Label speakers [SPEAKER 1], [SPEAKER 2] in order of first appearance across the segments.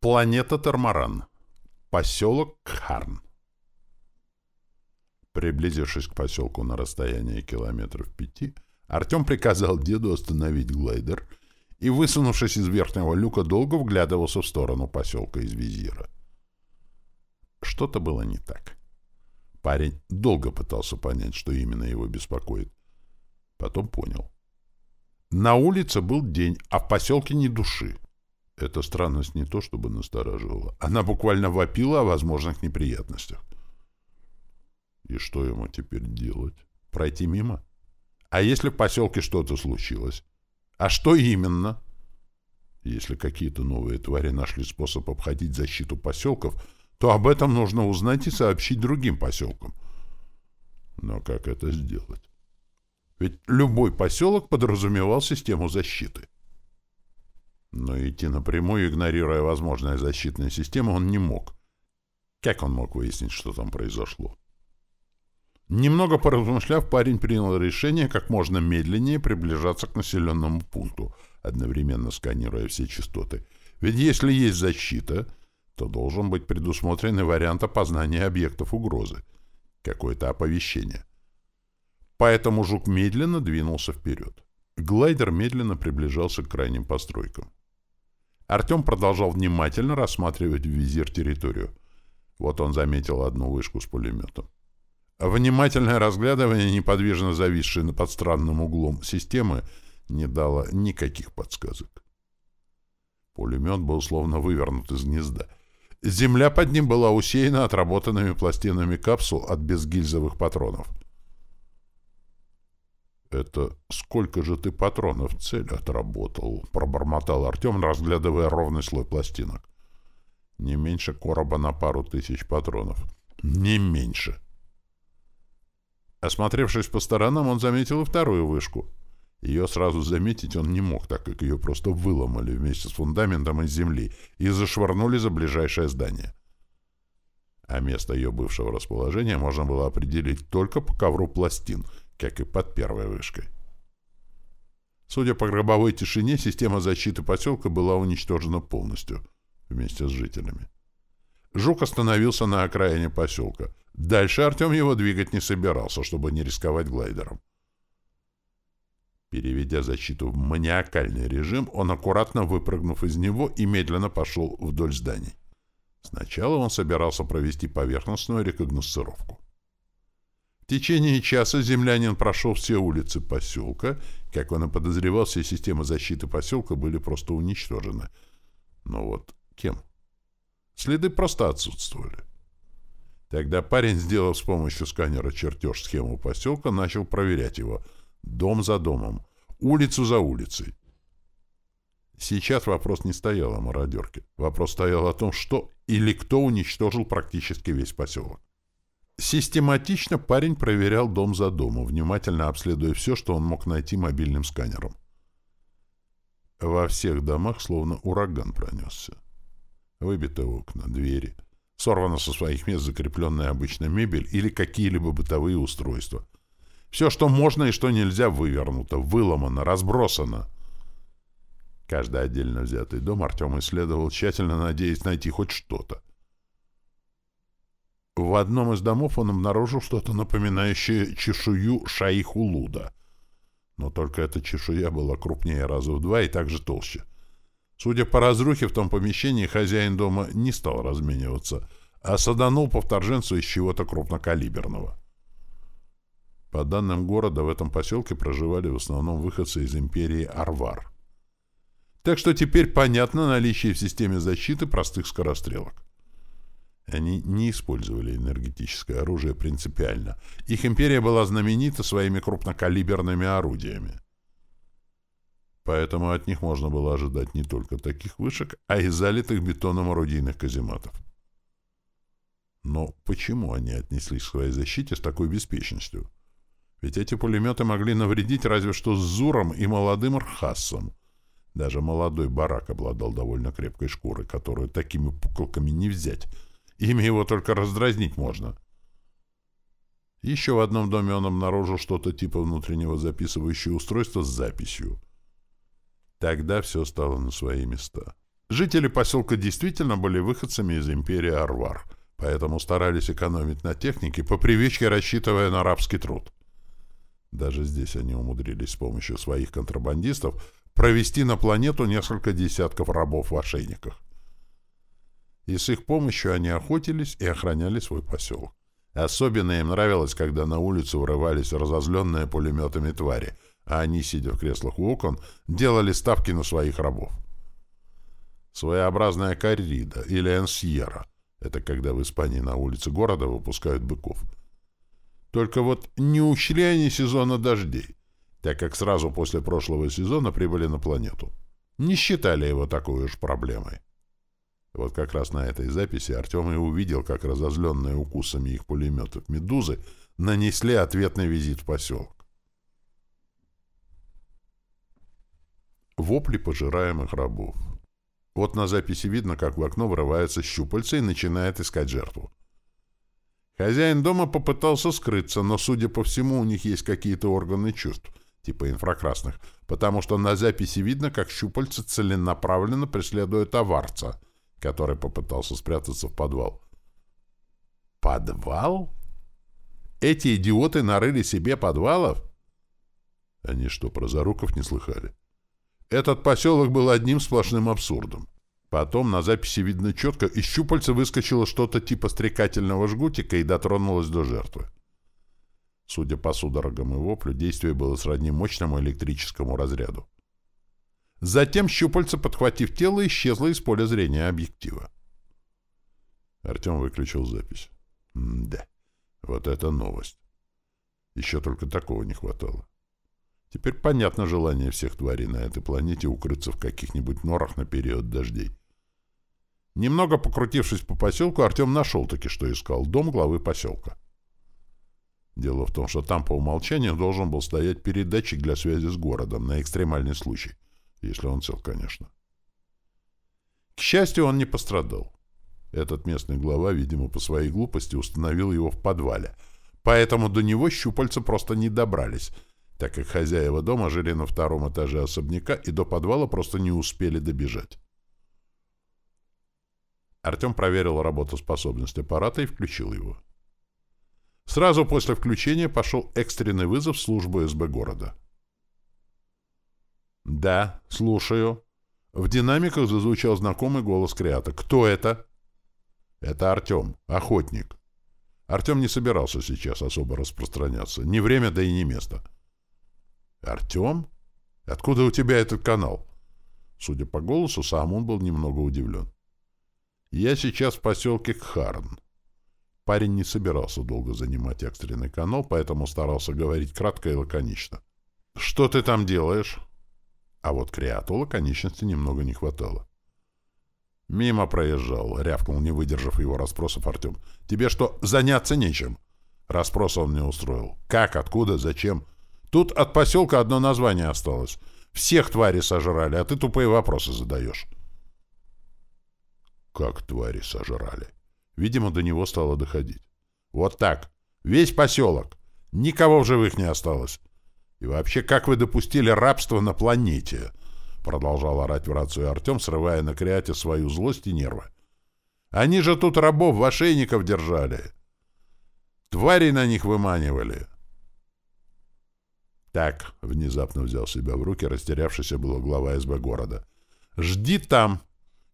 [SPEAKER 1] Планета Тормаран. Поселок Кхарн. Приблизившись к поселку на расстоянии километров пяти, Артем приказал деду остановить глайдер и, высунувшись из верхнего люка, долго вглядывался в сторону поселка из визира. Что-то было не так. Парень долго пытался понять, что именно его беспокоит. Потом понял. На улице был день, а в поселке ни души. Эта странность не то чтобы настораживала. Она буквально вопила о возможных неприятностях. И что ему теперь делать? Пройти мимо? А если в поселке что-то случилось? А что именно? Если какие-то новые твари нашли способ обходить защиту поселков, то об этом нужно узнать и сообщить другим поселкам. Но как это сделать? Ведь любой поселок подразумевал систему защиты. Но идти напрямую, игнорируя возможные защитные системы, он не мог. Как он мог выяснить, что там произошло? Немного поразмышляв, парень принял решение как можно медленнее приближаться к населенному пункту, одновременно сканируя все частоты. Ведь если есть защита, то должен быть предусмотрен и вариант опознания объектов угрозы. Какое-то оповещение. Поэтому жук медленно двинулся вперед. Глайдер медленно приближался к крайним постройкам. Артем продолжал внимательно рассматривать визир территорию. Вот он заметил одну вышку с пулеметом. Внимательное разглядывание неподвижно зависшей под странным углом системы не дало никаких подсказок. Пулемет был словно вывернут из гнезда. Земля под ним была усеяна отработанными пластинами капсул от безгильзовых патронов. «Это сколько же ты патронов цель отработал?» — пробормотал Артем, разглядывая ровный слой пластинок. «Не меньше короба на пару тысяч патронов. Не меньше!» Осмотревшись по сторонам, он заметил и вторую вышку. Ее сразу заметить он не мог, так как ее просто выломали вместе с фундаментом из земли и зашвырнули за ближайшее здание. А место ее бывшего расположения можно было определить только по ковру пластин — как и под первой вышкой. Судя по гробовой тишине, система защиты поселка была уничтожена полностью, вместе с жителями. Жук остановился на окраине поселка. Дальше Артем его двигать не собирался, чтобы не рисковать глайдером. Переведя защиту в маниакальный режим, он аккуратно выпрыгнув из него и медленно пошел вдоль зданий. Сначала он собирался провести поверхностную рекогносцировку. В течение часа землянин прошел все улицы поселка. Как он и подозревал, все системы защиты поселка были просто уничтожены. Но вот кем? Следы просто отсутствовали. Тогда парень, сделав с помощью сканера чертеж схему поселка, начал проверять его. Дом за домом, улицу за улицей. Сейчас вопрос не стоял о мародерке. Вопрос стоял о том, что или кто уничтожил практически весь поселок. Систематично парень проверял дом за домом, внимательно обследуя все, что он мог найти мобильным сканером. Во всех домах словно ураган пронесся. Выбиты окна, двери, сорвана со своих мест закрепленная обычная мебель или какие-либо бытовые устройства. Все, что можно и что нельзя, вывернуто, выломано, разбросано. Каждый отдельно взятый дом Артем исследовал, тщательно надеясь найти хоть что-то. В одном из домов он обнаружил что-то напоминающее чешую шаихулуда. Но только эта чешуя была крупнее раза в два и также толще. Судя по разрухе в том помещении, хозяин дома не стал размениваться, а саданул по вторженцу из чего-то крупнокалиберного. По данным города, в этом поселке проживали в основном выходцы из империи Арвар. Так что теперь понятно наличие в системе защиты простых скорострелок. Они не использовали энергетическое оружие принципиально. Их империя была знаменита своими крупнокалиберными орудиями. Поэтому от них можно было ожидать не только таких вышек, а и залитых бетоном орудийных казематов. Но почему они отнеслись к своей защите с такой беспечностью? Ведь эти пулеметы могли навредить разве что с Зуром и молодым Архасом. Даже молодой барак обладал довольно крепкой шкурой, которую такими пуколками не взять — Ими его только раздразнить можно. Еще в одном доме он обнаружил что-то типа внутреннего записывающего устройства с записью. Тогда все стало на свои места. Жители поселка действительно были выходцами из империи Арвар, поэтому старались экономить на технике, по привычке рассчитывая на рабский труд. Даже здесь они умудрились с помощью своих контрабандистов провести на планету несколько десятков рабов в ошейниках. И с их помощью они охотились и охраняли свой поселок. Особенно им нравилось, когда на улицу врывались разозленные пулеметами твари, а они, сидя в креслах у окон, делали ставки на своих рабов. Своеобразная коррида или энсьера — это когда в Испании на улице города выпускают быков. Только вот не учли они сезона дождей, так как сразу после прошлого сезона прибыли на планету. Не считали его такой уж проблемой. Вот как раз на этой записи Артем и увидел, как разозленные укусами их пулеметов «Медузы» нанесли ответный визит в поселок. Вопли пожираемых рабов. Вот на записи видно, как в окно врывается щупальце и начинает искать жертву. Хозяин дома попытался скрыться, но, судя по всему, у них есть какие-то органы чувств, типа инфракрасных, потому что на записи видно, как щупальце целенаправленно преследует аварца — который попытался спрятаться в подвал. «Подвал? Эти идиоты нарыли себе подвалов?» Они что, про Заруков не слыхали? Этот поселок был одним сплошным абсурдом. Потом на записи видно четко, из щупальца выскочило что-то типа стрекательного жгутика и дотронулось до жертвы. Судя по судорогам и воплю, действие было сродни мощному электрическому разряду. Затем щупальце, подхватив тело, исчезло из поля зрения объектива. Артем выключил запись. Да, вот это новость. Еще только такого не хватало. Теперь понятно желание всех тварей на этой планете укрыться в каких-нибудь норах на период дождей. Немного покрутившись по поселку, Артем нашел таки, что искал, дом главы поселка. Дело в том, что там по умолчанию должен был стоять передатчик для связи с городом на экстремальный случай — если он цел, конечно. К счастью, он не пострадал. Этот местный глава, видимо, по своей глупости установил его в подвале, поэтому до него щупальца просто не добрались, так как хозяева дома жили на втором этаже особняка и до подвала просто не успели добежать. Артем проверил работоспособность аппарата и включил его. Сразу после включения пошел экстренный вызов в службу СБ города. «Да, слушаю». В динамиках зазвучал знакомый голос Криата. «Кто это?» «Это Артем, охотник». Артем не собирался сейчас особо распространяться. Ни время, да и не место. «Артем? Откуда у тебя этот канал?» Судя по голосу, сам он был немного удивлен. «Я сейчас в поселке Кхарн». Парень не собирался долго занимать экстренный канал, поэтому старался говорить кратко и лаконично. «Что ты там делаешь?» А вот креатула конечности немного не хватало. «Мимо проезжал», — рявкнул, не выдержав его расспросов Артем. «Тебе что, заняться нечем?» Расспрос он не устроил. «Как, откуда, зачем?» «Тут от поселка одно название осталось. Всех твари сожрали, а ты тупые вопросы задаешь». «Как твари сожрали?» Видимо, до него стало доходить. «Вот так. Весь поселок. Никого в живых не осталось. И вообще, как вы допустили рабство на планете? Продолжал орать в рацию Артем, срывая на Криате свою злость и нервы. Они же тут рабов в ошейников держали. Твари на них выманивали. Так, внезапно взял себя в руки растерявшийся было глава СБ города. Жди там.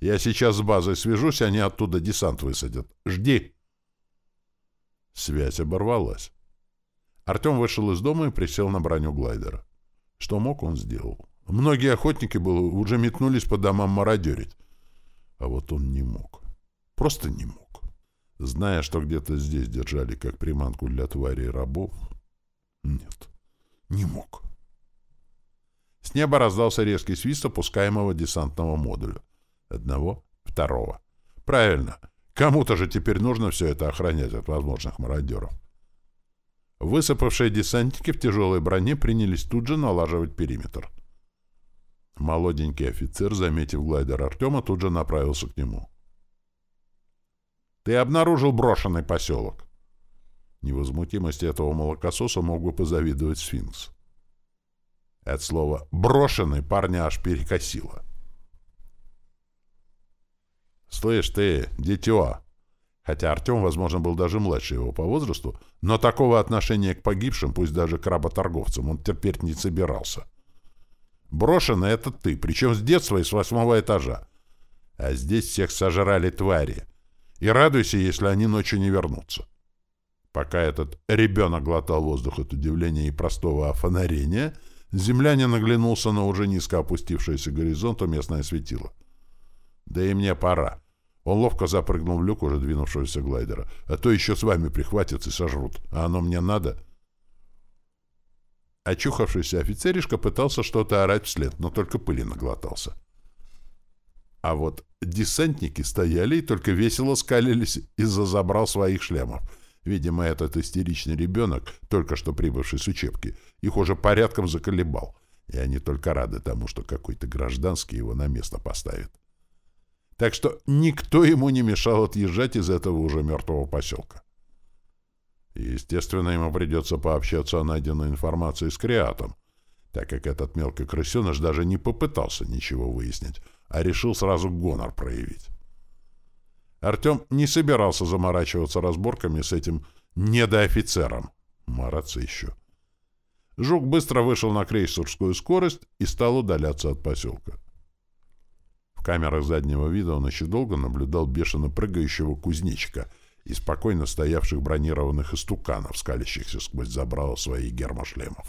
[SPEAKER 1] Я сейчас с базой свяжусь, они оттуда десант высадят. Жди. Связь оборвалась. Артем вышел из дома и присел на броню глайдера. Что мог, он сделал. Многие охотники было, уже метнулись по домам мародерить. А вот он не мог. Просто не мог. Зная, что где-то здесь держали как приманку для тварей рабов, нет, не мог. С неба раздался резкий свист опускаемого десантного модуля. Одного, второго. Правильно. Кому-то же теперь нужно все это охранять от возможных мародеров. Высыпавшие десантники в тяжелой броне принялись тут же налаживать периметр. Молоденький офицер, заметив глайдер Артема, тут же направился к нему. «Ты обнаружил брошенный поселок!» Невозмутимости этого молокососа мог бы позавидовать сфинкс. От слова «брошенный» парня аж перекосило. «Слышь ты, дитё!» Хотя Артем, возможно, был даже младше его по возрасту, но такого отношения к погибшим, пусть даже к работорговцам, он терпеть не собирался. «Брошено это ты, причем с детства и с восьмого этажа. А здесь всех сожрали твари. И радуйся, если они ночью не вернутся». Пока этот ребенок глотал воздух от удивления и простого офонарения, землянин оглянулся на уже низко опустившееся горизонту местное светило. «Да и мне пора». Он ловко запрыгнул в люк уже двинувшегося глайдера. «А то еще с вами прихватят и сожрут. А оно мне надо?» Очухавшийся офицеришка пытался что-то орать вслед, но только пыли наглотался. А вот десантники стояли и только весело скалились из-за забрал своих шлемов. Видимо, этот истеричный ребенок, только что прибывший с учебки, их уже порядком заколебал, и они только рады тому, что какой-то гражданский его на место поставит так что никто ему не мешал отъезжать из этого уже мертвого поселка. Естественно, ему придется пообщаться о найденной информации с Креатом, так как этот мелкий крысеныш даже не попытался ничего выяснить, а решил сразу гонор проявить. Артем не собирался заморачиваться разборками с этим недоофицером. Мараться еще. Жук быстро вышел на крейсерскую скорость и стал удаляться от поселка. В заднего вида он еще долго наблюдал бешено прыгающего кузнечика и спокойно стоявших бронированных истуканов, скалящихся сквозь забрало своих гермошлемов.